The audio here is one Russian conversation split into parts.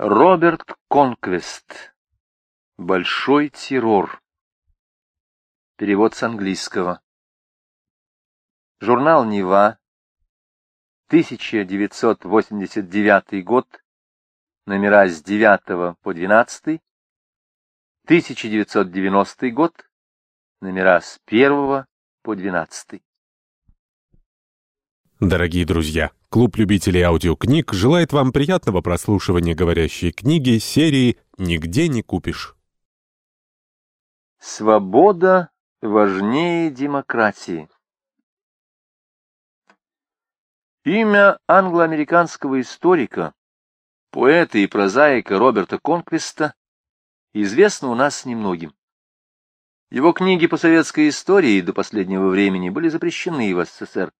Роберт Конквест. Большой террор. Перевод с английского. Журнал «Нева», 1989 год, номера с 9 по 12, 1990 год, номера с 1 по 12. Дорогие друзья, клуб любителей аудиокниг желает вам приятного прослушивания говорящей книги серии «Нигде не купишь». Свобода важнее демократии. Имя англо-американского историка, поэта и прозаика Роберта Конквиста известно у нас немногим. Его книги по советской истории до последнего времени были запрещены в СССР.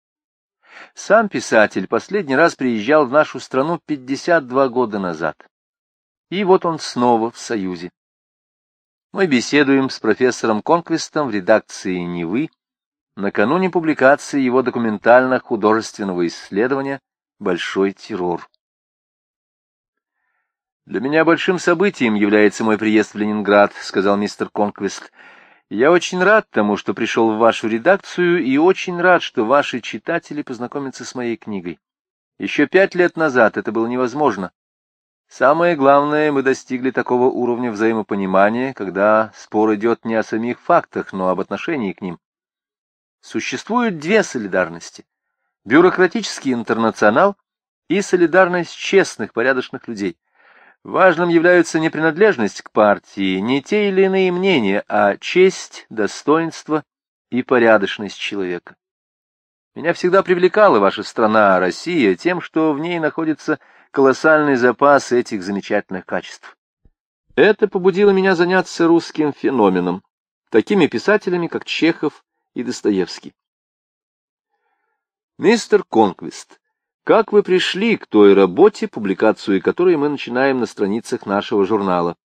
Сам писатель последний раз приезжал в нашу страну 52 года назад. И вот он снова в Союзе. Мы беседуем с профессором Конквистом в редакции «Невы» накануне публикации его документально-художественного исследования «Большой террор». «Для меня большим событием является мой приезд в Ленинград», — сказал мистер Конквист. Я очень рад тому, что пришел в вашу редакцию, и очень рад, что ваши читатели познакомятся с моей книгой. Еще пять лет назад это было невозможно. Самое главное, мы достигли такого уровня взаимопонимания, когда спор идет не о самих фактах, но об отношении к ним. Существуют две солидарности. Бюрократический интернационал и солидарность честных, порядочных людей. Важным являются не принадлежность к партии, не те или иные мнения, а честь, достоинство и порядочность человека. Меня всегда привлекала ваша страна, Россия, тем, что в ней находится колоссальный запас этих замечательных качеств. Это побудило меня заняться русским феноменом, такими писателями, как Чехов и Достоевский. Мистер Конквист как вы пришли к той работе, публикацию которой мы начинаем на страницах нашего журнала?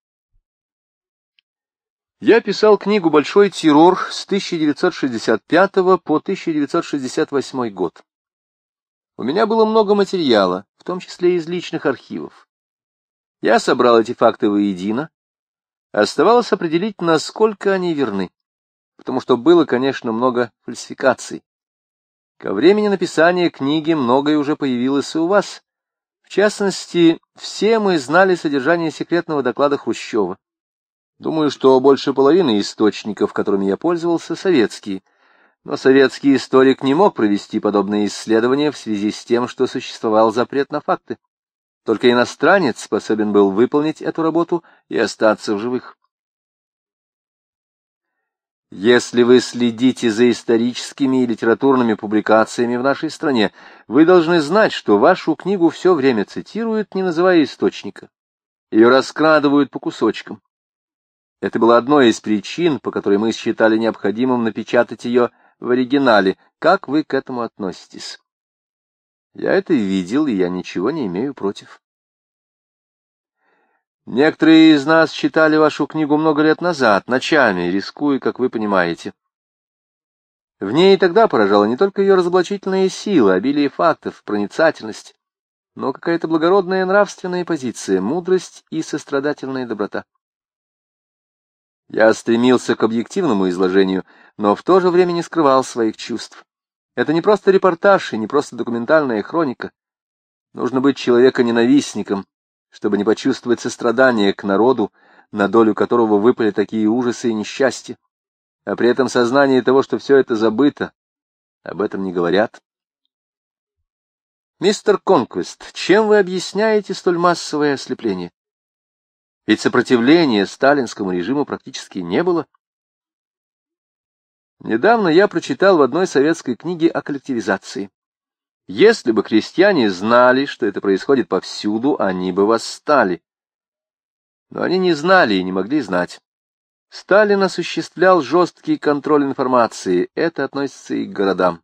Я писал книгу «Большой террор» с 1965 по 1968 год. У меня было много материала, в том числе из личных архивов. Я собрал эти факты воедино. Оставалось определить, насколько они верны, потому что было, конечно, много фальсификаций. Ко времени написания книги многое уже появилось и у вас. В частности, все мы знали содержание секретного доклада Хрущева. Думаю, что больше половины источников, которыми я пользовался, советские. Но советский историк не мог провести подобные исследования в связи с тем, что существовал запрет на факты. Только иностранец способен был выполнить эту работу и остаться в живых. Если вы следите за историческими и литературными публикациями в нашей стране, вы должны знать, что вашу книгу все время цитируют, не называя источника. Ее раскрадывают по кусочкам. Это было одной из причин, по которой мы считали необходимым напечатать ее в оригинале. Как вы к этому относитесь? Я это видел, и я ничего не имею против. Некоторые из нас читали вашу книгу много лет назад, ночами, рискуя, как вы понимаете. В ней тогда поражала не только ее разоблачительная сила, обилие фактов, проницательность, но какая-то благородная нравственная позиция, мудрость и сострадательная доброта. Я стремился к объективному изложению, но в то же время не скрывал своих чувств. Это не просто репортаж и не просто документальная хроника. Нужно быть человека-ненавистником, чтобы не почувствовать сострадание к народу, на долю которого выпали такие ужасы и несчастья, а при этом сознание того, что все это забыто, об этом не говорят. Мистер Конквест, чем вы объясняете столь массовое ослепление? Ведь сопротивления сталинскому режиму практически не было. Недавно я прочитал в одной советской книге о коллективизации. Если бы крестьяне знали, что это происходит повсюду, они бы восстали. Но они не знали и не могли знать. Сталин осуществлял жесткий контроль информации, это относится и к городам.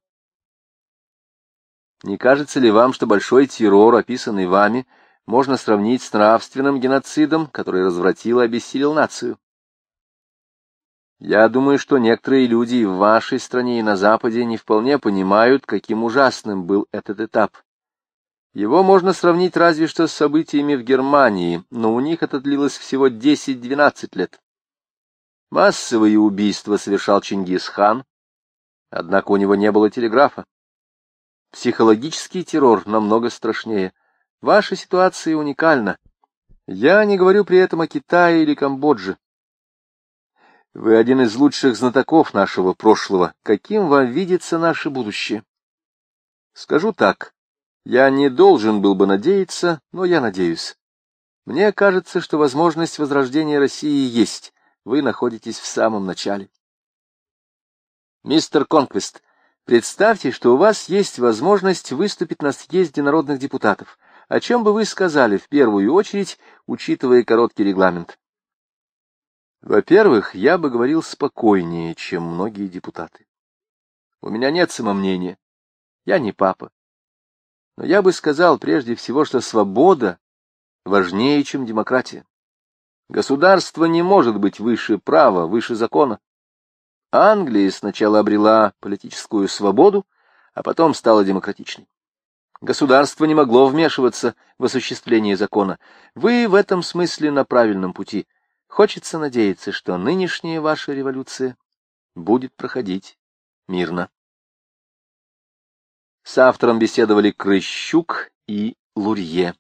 Не кажется ли вам, что большой террор, описанный вами, можно сравнить с нравственным геноцидом, который развратил и обессилил нацию? Я думаю, что некоторые люди в вашей стране, и на Западе не вполне понимают, каким ужасным был этот этап. Его можно сравнить разве что с событиями в Германии, но у них это длилось всего 10-12 лет. Массовые убийства совершал Чингисхан, однако у него не было телеграфа. Психологический террор намного страшнее. Ваша ситуация уникальна. Я не говорю при этом о Китае или Камбодже. Вы один из лучших знатоков нашего прошлого. Каким вам видится наше будущее? Скажу так. Я не должен был бы надеяться, но я надеюсь. Мне кажется, что возможность возрождения России есть. Вы находитесь в самом начале. Мистер Конквест, представьте, что у вас есть возможность выступить на съезде народных депутатов. О чем бы вы сказали в первую очередь, учитывая короткий регламент? Во-первых, я бы говорил спокойнее, чем многие депутаты. У меня нет самомнения. Я не папа. Но я бы сказал прежде всего, что свобода важнее, чем демократия. Государство не может быть выше права, выше закона. Англия сначала обрела политическую свободу, а потом стала демократичной. Государство не могло вмешиваться в осуществление закона. Вы в этом смысле на правильном пути. Хочется надеяться, что нынешняя ваша революция будет проходить мирно. С автором беседовали Крыщук и Лурье.